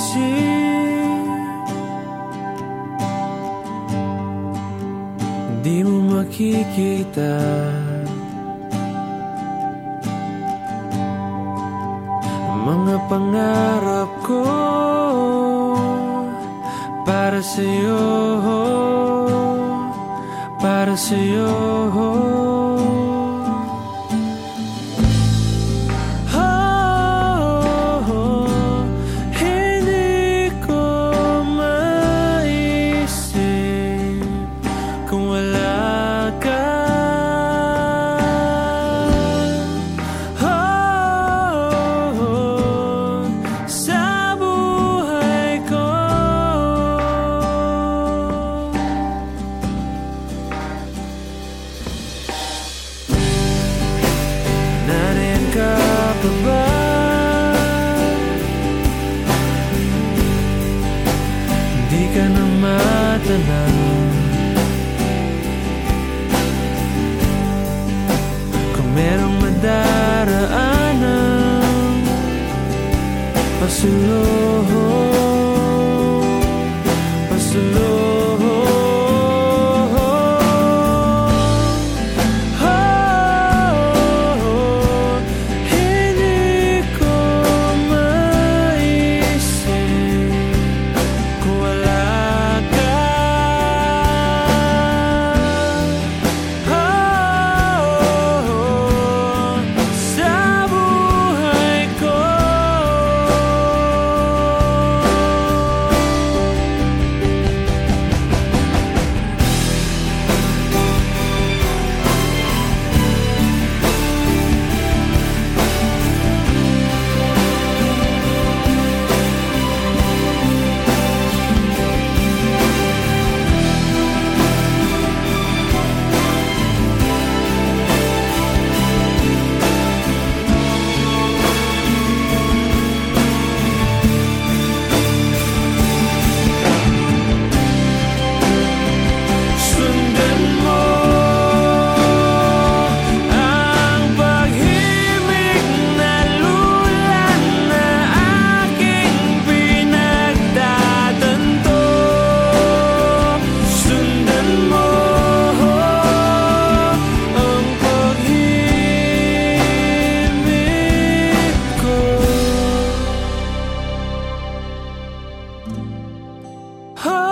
maiisip Di mo makikita. Mga pangarap ko Para sa'yo Para sa'yo ka na matanaw Kung merong madaraanan Pasulong Oh.